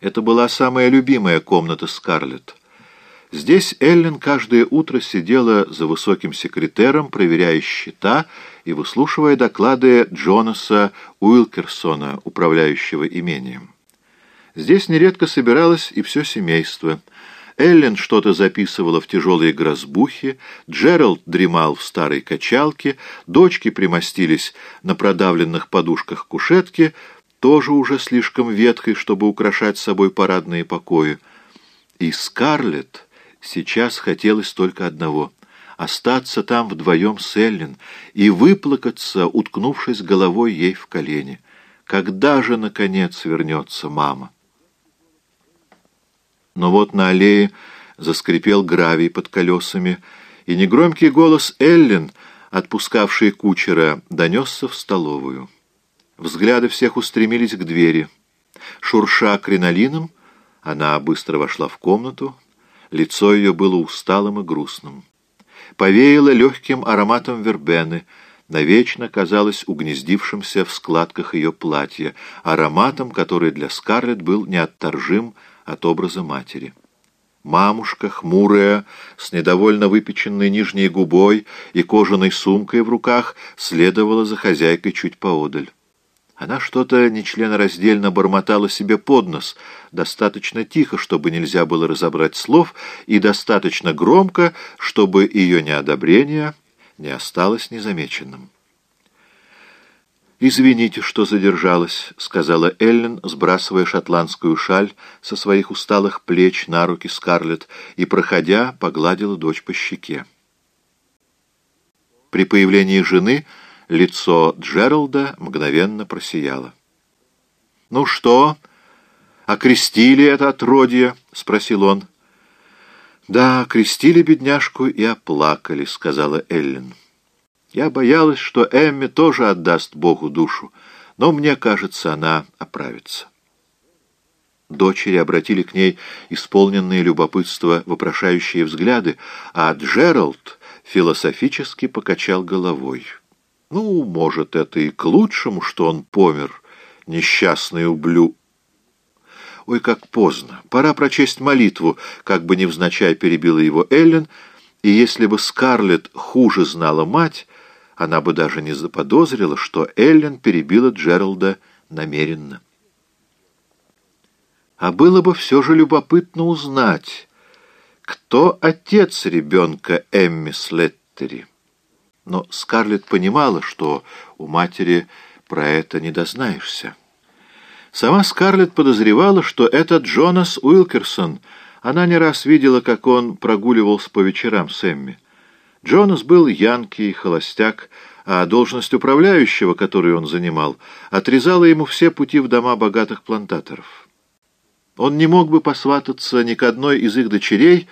Это была самая любимая комната Скарлетт. Здесь Эллен каждое утро сидела за высоким секретером, проверяя счета и выслушивая доклады Джонаса Уилкерсона, управляющего имением. Здесь нередко собиралось и все семейство. Эллен что-то записывала в тяжелые грозбухи, Джеральд дремал в старой качалке, дочки примостились на продавленных подушках кушетки, тоже уже слишком ветхой, чтобы украшать собой парадные покои. И Скарлетт сейчас хотелось только одного — остаться там вдвоем с Эллен и выплакаться, уткнувшись головой ей в колени. Когда же, наконец, вернется мама? Но вот на аллее заскрипел гравий под колесами, и негромкий голос Эллен, отпускавший кучера, донесся в столовую. Взгляды всех устремились к двери. Шурша кринолином, она быстро вошла в комнату. Лицо ее было усталым и грустным. Повеяло легким ароматом вербены, навечно казалось угнездившимся в складках ее платья, ароматом, который для Скарлетт был неотторжим от образа матери. Мамушка, хмурая, с недовольно выпеченной нижней губой и кожаной сумкой в руках, следовала за хозяйкой чуть поодаль. Она что-то нечленораздельно бормотала себе под нос, достаточно тихо, чтобы нельзя было разобрать слов, и достаточно громко, чтобы ее неодобрение не осталось незамеченным. «Извините, что задержалась», — сказала Эллен, сбрасывая шотландскую шаль со своих усталых плеч на руки Скарлетт и, проходя, погладила дочь по щеке. При появлении жены — Лицо Джералда мгновенно просияло. «Ну что, окрестили это отродье?» — спросил он. «Да, окрестили бедняжку и оплакали», — сказала Эллен. «Я боялась, что Эмми тоже отдаст Богу душу, но мне кажется, она оправится». Дочери обратили к ней исполненные любопытства вопрошающие взгляды, а Джеральд философически покачал головой. Ну, может, это и к лучшему, что он помер, несчастный ублю. Ой, как поздно. Пора прочесть молитву, как бы невзначай перебила его Эллен, и если бы Скарлетт хуже знала мать, она бы даже не заподозрила, что Эллен перебила Джералда намеренно. А было бы все же любопытно узнать, кто отец ребенка Эмми Слеттери. Но Скарлетт понимала, что у матери про это не дознаешься. Сама Скарлетт подозревала, что это Джонас Уилкерсон. Она не раз видела, как он прогуливался по вечерам с Эмми. Джонас был янки холостяк, а должность управляющего, которую он занимал, отрезала ему все пути в дома богатых плантаторов. Он не мог бы посвататься ни к одной из их дочерей,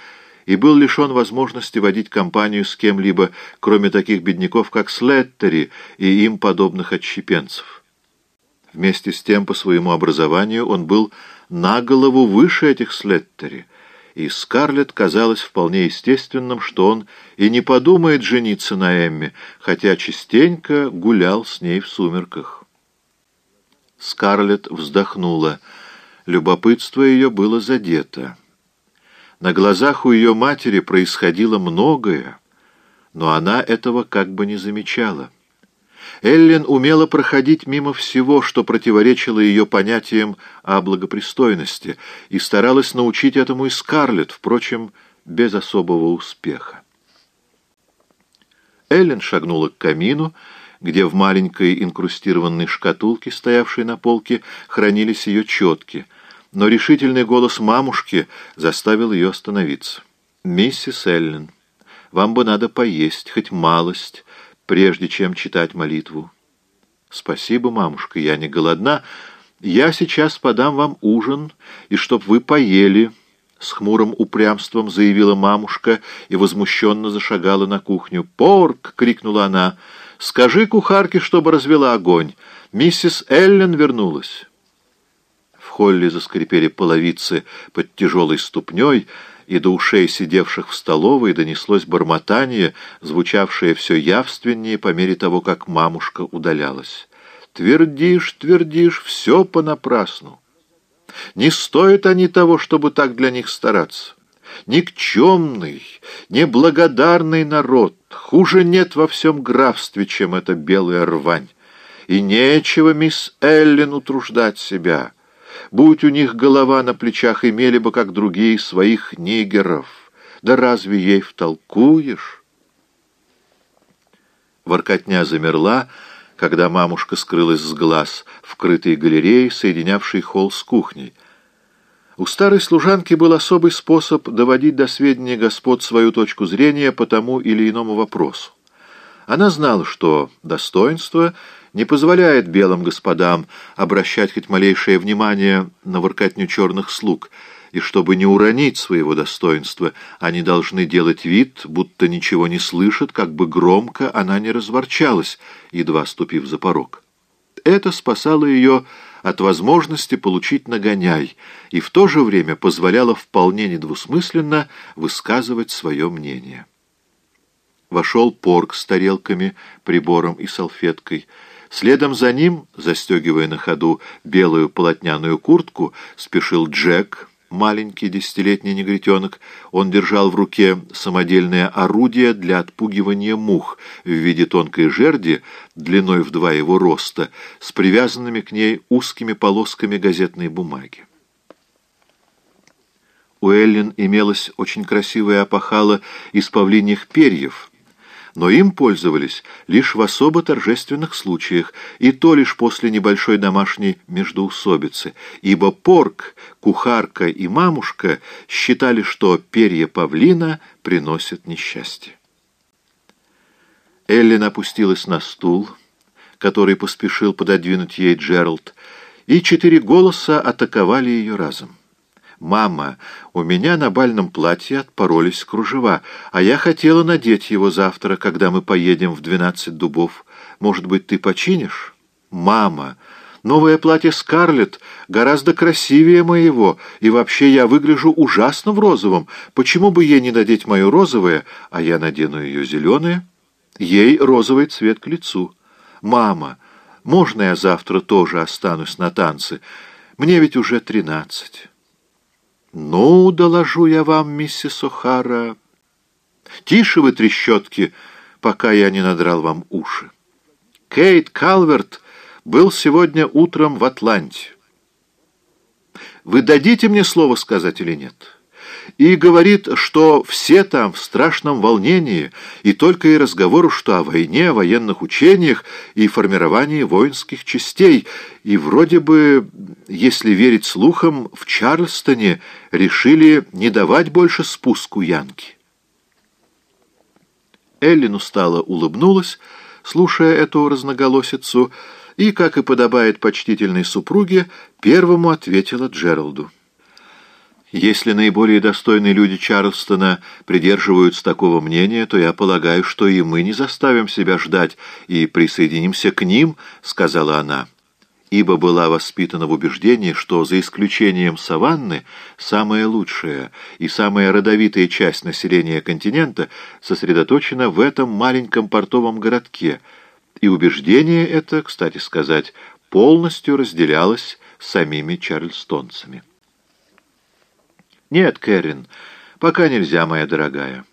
и был лишен возможности водить компанию с кем-либо, кроме таких бедняков, как Слеттери и им подобных отщепенцев. Вместе с тем, по своему образованию, он был на голову выше этих Слеттери, и Скарлетт казалось вполне естественным, что он и не подумает жениться на Эмме, хотя частенько гулял с ней в сумерках. Скарлетт вздохнула. Любопытство ее было задето. На глазах у ее матери происходило многое, но она этого как бы не замечала. Эллен умела проходить мимо всего, что противоречило ее понятиям о благопристойности, и старалась научить этому и Скарлетт, впрочем, без особого успеха. Эллен шагнула к камину, где в маленькой инкрустированной шкатулке, стоявшей на полке, хранились ее четки — но решительный голос мамушки заставил ее остановиться. «Миссис Эллен, вам бы надо поесть, хоть малость, прежде чем читать молитву». «Спасибо, мамушка, я не голодна. Я сейчас подам вам ужин, и чтоб вы поели». С хмурым упрямством заявила мамушка и возмущенно зашагала на кухню. «Порк!» — крикнула она. «Скажи кухарке, чтобы развела огонь. Миссис Эллен вернулась» холле заскрипели половицы под тяжелой ступней, и до ушей сидевших в столовой донеслось бормотание, звучавшее все явственнее по мере того, как мамушка удалялась. «Твердишь, твердишь, все понапрасну». Не стоят они того, чтобы так для них стараться. Никчемный, неблагодарный народ. Хуже нет во всем графстве, чем эта белая рвань. И нечего мисс Эллен утруждать себя. Будь у них голова на плечах, имели бы, как другие, своих нигеров. Да разве ей втолкуешь? Воркотня замерла, когда мамушка скрылась с глаз в крытой галерее, соединявшей холл с кухней. У старой служанки был особый способ доводить до сведения господ свою точку зрения по тому или иному вопросу. Она знала, что достоинство не позволяет белым господам обращать хоть малейшее внимание на воркотню черных слуг — и чтобы не уронить своего достоинства, они должны делать вид, будто ничего не слышат, как бы громко она не разворчалась, едва ступив за порог. Это спасало ее от возможности получить нагоняй и в то же время позволяло вполне недвусмысленно высказывать свое мнение. Вошел порк с тарелками, прибором и салфеткой. Следом за ним, застегивая на ходу белую полотняную куртку, спешил Джек — маленький десятилетний негритенок, он держал в руке самодельное орудие для отпугивания мух в виде тонкой жерди, длиной в два его роста, с привязанными к ней узкими полосками газетной бумаги. У Эллен имелась очень красивая опахала из павлиньих перьев — но им пользовались лишь в особо торжественных случаях, и то лишь после небольшой домашней междоусобицы, ибо порк, кухарка и мамушка считали, что перья павлина приносят несчастье. Эллен опустилась на стул, который поспешил пододвинуть ей Джеральд, и четыре голоса атаковали ее разом. «Мама, у меня на бальном платье отпоролись кружева, а я хотела надеть его завтра, когда мы поедем в двенадцать дубов. Может быть, ты починишь?» «Мама, новое платье Скарлетт гораздо красивее моего, и вообще я выгляжу ужасно в розовом. Почему бы ей не надеть мое розовое, а я надену ее зеленое? Ей розовый цвет к лицу. Мама, можно я завтра тоже останусь на танцы? Мне ведь уже тринадцать». «Ну, доложу я вам, миссис О'Хара. Тише вы, трещотки, пока я не надрал вам уши. Кейт Калверт был сегодня утром в Атланте. Вы дадите мне слово сказать или нет?» и говорит, что все там в страшном волнении, и только и разговору, что о войне, о военных учениях и формировании воинских частей, и вроде бы, если верить слухам, в Чарльстоне решили не давать больше спуску Янки. Эллин устало улыбнулась, слушая эту разноголосицу, и, как и подобает почтительной супруге, первому ответила Джералду. Если наиболее достойные люди Чарльстона придерживаются такого мнения, то я полагаю, что и мы не заставим себя ждать и присоединимся к ним, — сказала она, ибо была воспитана в убеждении, что за исключением саванны самая лучшая и самая родовитая часть населения континента сосредоточена в этом маленьком портовом городке, и убеждение это, кстати сказать, полностью разделялось самими чарльстонцами. «Нет, Кэрин, пока нельзя, моя дорогая.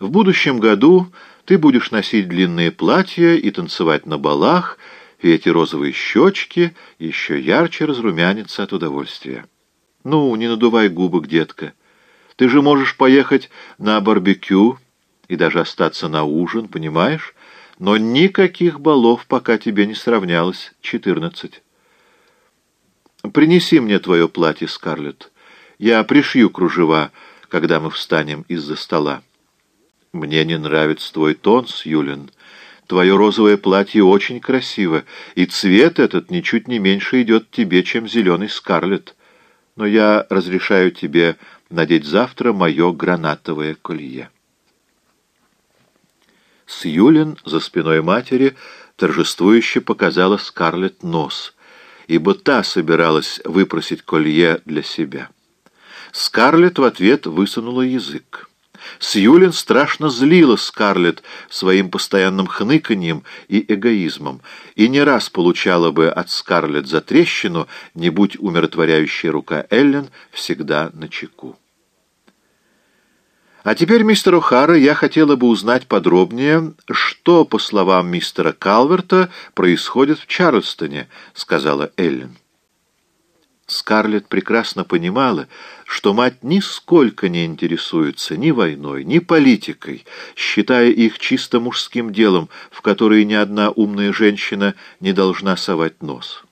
В будущем году ты будешь носить длинные платья и танцевать на балах, и эти розовые щечки еще ярче разрумянятся от удовольствия. Ну, не надувай губок, детка. Ты же можешь поехать на барбекю и даже остаться на ужин, понимаешь? Но никаких балов, пока тебе не сравнялось четырнадцать. Принеси мне твое платье, Скарлетт. Я пришью кружева, когда мы встанем из-за стола. Мне не нравится твой тон, Сьюлин. Твое розовое платье очень красиво, и цвет этот ничуть не меньше идет тебе, чем зеленый скарлетт. Но я разрешаю тебе надеть завтра мое гранатовое колье. Сьюлин за спиной матери торжествующе показала Скарлетт нос, ибо та собиралась выпросить колье для себя. Скарлетт в ответ высунула язык. Сьюлин страшно злила Скарлетт своим постоянным хныканьем и эгоизмом, и не раз получала бы от Скарлетт за трещину, не будь умиротворяющая рука Эллен всегда на чеку. А теперь, мистер О'Хара, я хотела бы узнать подробнее, что, по словам мистера Калверта, происходит в Чарльстоне, сказала Эллен. Скарлетт прекрасно понимала, что мать нисколько не интересуется ни войной, ни политикой, считая их чисто мужским делом, в которое ни одна умная женщина не должна совать нос.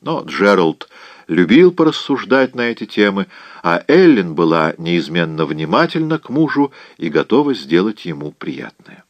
Но Джеральд любил порассуждать на эти темы, а Эллен была неизменно внимательна к мужу и готова сделать ему приятное.